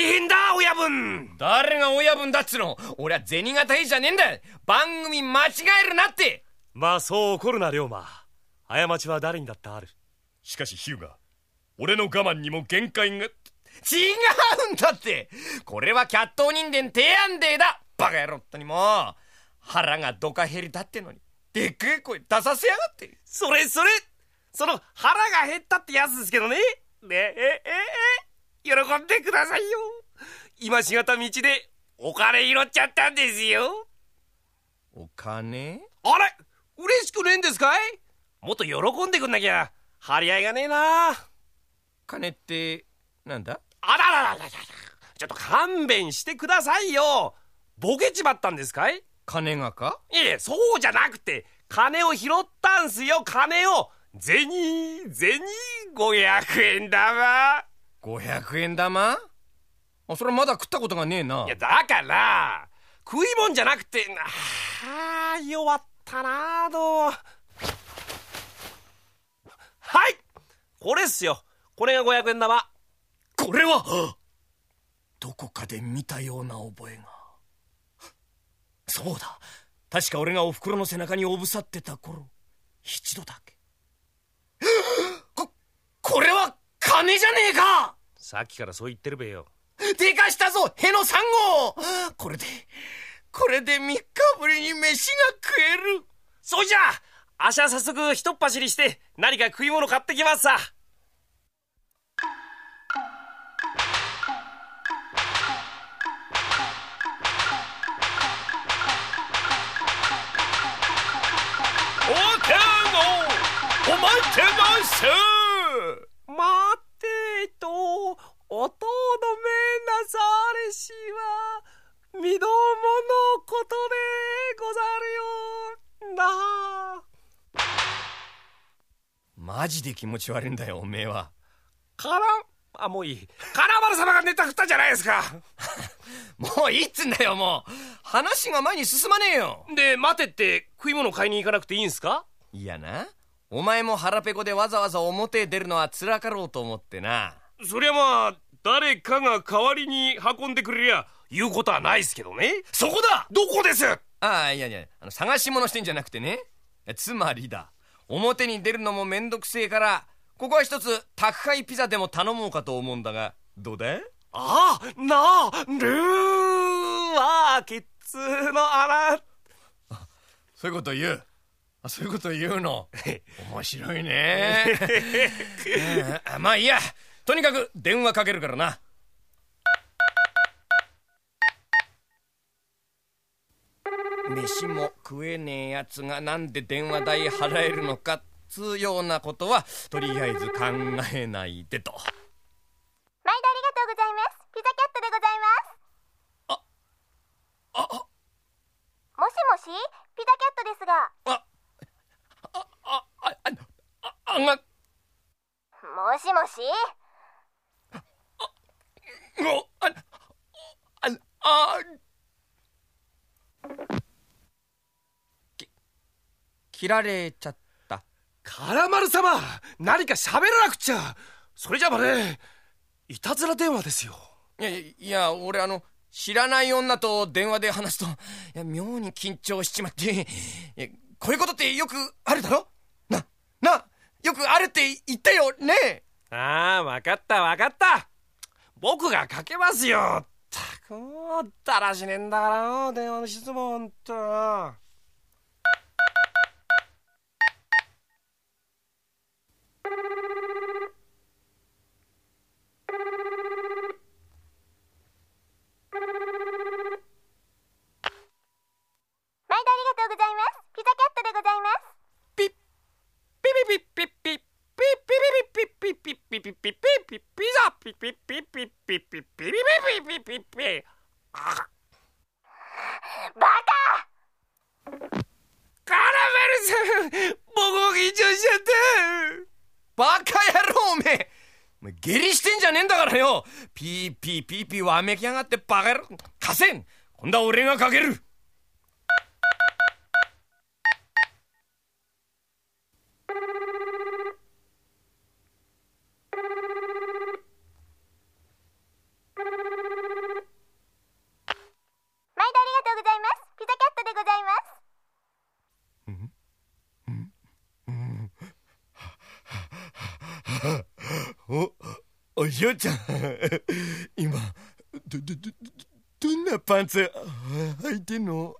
変だ親分。誰が親分だっつの。俺は銭形じゃねえんだ。番組間違えるなって。まあそう怒るな龍馬。過ちは誰にだってある。しかしヒューガ俺の我慢にも限界が。違うんだって。これはキャット人間提案デーだ。バカ野郎ったにも。腹がドカ減りだってのに。でっけえ声出させやがって。それそれ。その腹が減ったってやつですけどね。ねええええ喜んでくださいよ。今しがた道でお金拾っちゃったんですよ。お金？あれ？嬉しくねえんですかい？もっと喜んでくんなきゃ。張り合いがねえな。金ってなんだ？あらららららちょっと勘弁してくださいよ。ボケちまったんですかい？金がか？いえそうじゃなくて金を拾ったんすよ。金を。銭銭500円玉500円玉？あそれまだ食ったことがねえな。いやだから食いもんじゃなくてああ弱ったなどう。はいこれっすよ。これが500円玉。これはどこかで見たような覚えが。そうだ。確か俺がおふくろの背中におぶさってた頃一度だけ。ここれは金じゃねえかさっきからそう言ってるべよ。でかしたぞへの3号これでこれで3日ぶりに飯が食える。そいじゃ。あしは早速ひとっ走りして何か食い物買ってきますさ。おてのお待ってます待ってとおとどめなされしは身どものことでござるよなマジで気持ち悪いんだよおめえは。からあもういい。金丸様がネタ振ったじゃないですか。もういいっつんだよもう。話が前に進まねえよ。で待てって食い物買いに行かなくていいんすか？いやな。お前も腹ペコでわざわざ表へ出るのはつらかろうと思ってな。そりゃまあ誰かが代わりに運んでくれりゃ言うことはないっすけどね。そこだ！どこです？ああいやいやあの探し物してんじゃなくてね。つまりだ表に出るのもめんどくせえからここは一つ宅配ピザでも頼もうかと思うんだがどうだああなあルーはキッズの穴そういうこと言う。あそういうこと言うの？面白いね。うんまあいいや。とにかく電話かけるからな飯も食えねえやつがなんで電話代払えるのかっつうようなことはとりあえず考えないでと。毎度ありがとうございます。ピザキャットでございます。あもしもし？ピザキャットですが。ああああああが。もしもし？もうあああ切られちゃった。カラマル様何か喋らなくちゃ。それじゃまねいたずら電話ですよ。いやいや俺あの知らない女と電話で話すといや妙に緊張しちまってこういうことってよくあるだろ？ななよくあるって言ったよね？ああ分かった分かった。僕がかけますよ。ったくだらしねえんだから電話の質問って下痢してんじゃねえんだからよ。ピーピーピーピーわめきやがってバカ貸せん度は俺がかける。うん？お嬢ちゃん。今どどどどんなパンツ履いてんの？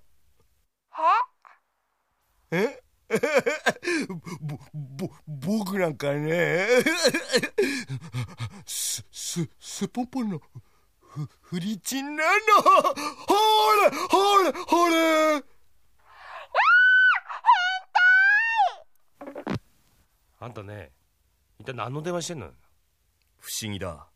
え？ぼぼ僕なんかね。すすすぽんぽんのふフリチンなの。ほれほれほれ。あんたね一体何の電話してんの？不思議だ。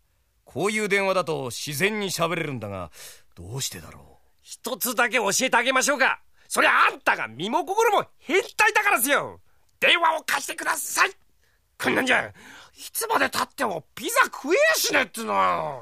こういう電話だと自然に喋れるんだがどうしてだろう？一つだけ教えてあげましょうか。そりゃあんたが身も心も変態だからですよ。電話を貸してください。こんなんじゃいつまでたってもピザ食えやしねえってのは。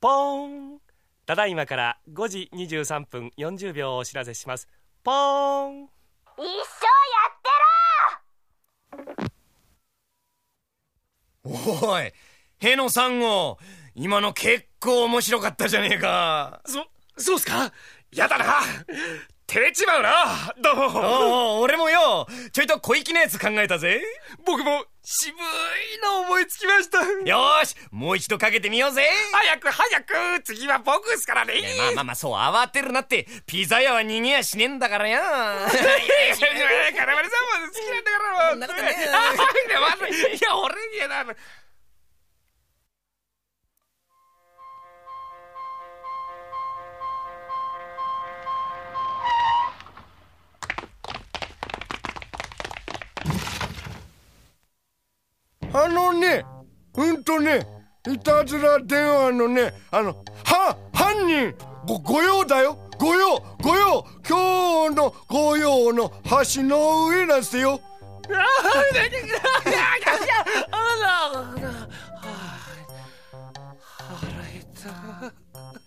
ポーン。ただいまから5時23分40秒をお知らせします。ポーン。一生やってろうおいへの3号今の結構面白かったじゃねえか。そそうっすか？やだな。照れちまうな。どうも。俺もよ。ちょいと小粋なやつ考えたぜ。僕も渋いの思いつきました。よーしもう一度かけてみようぜ。早く早く次は僕っすからね。まあまあまあそう慌てるなってピザ屋は逃げやしねえんだからよ。いやいやいやカラマリさんも好きなんだからそんなことねえよ。あい。や俺にはなあのね、うんとね、いたずら電話のね、あの、は、犯人、ご、御用だよ。御用、御用、今日の御用の橋の上なんすよ。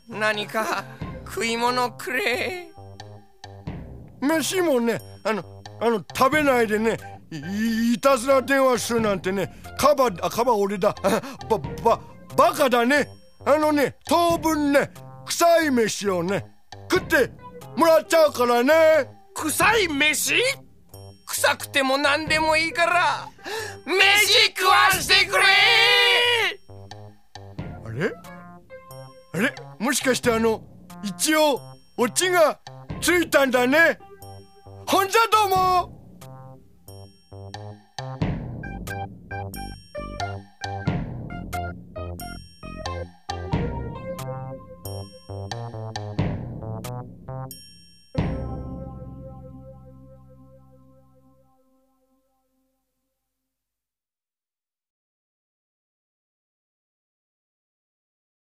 何か食い物くれ飯もね、あの、あの、食べないでね、いいたずら電話するなんてね、カバ、あ、カバ俺だ。ば、ば、バカだね。あのね、当分ね、臭い飯をね、食ってもらっちゃうからね。臭い飯？臭くても何でもいいから飯食わしてくれあれ？あれ？もしかしてあの一応オチがついたんだねほんじゃどうも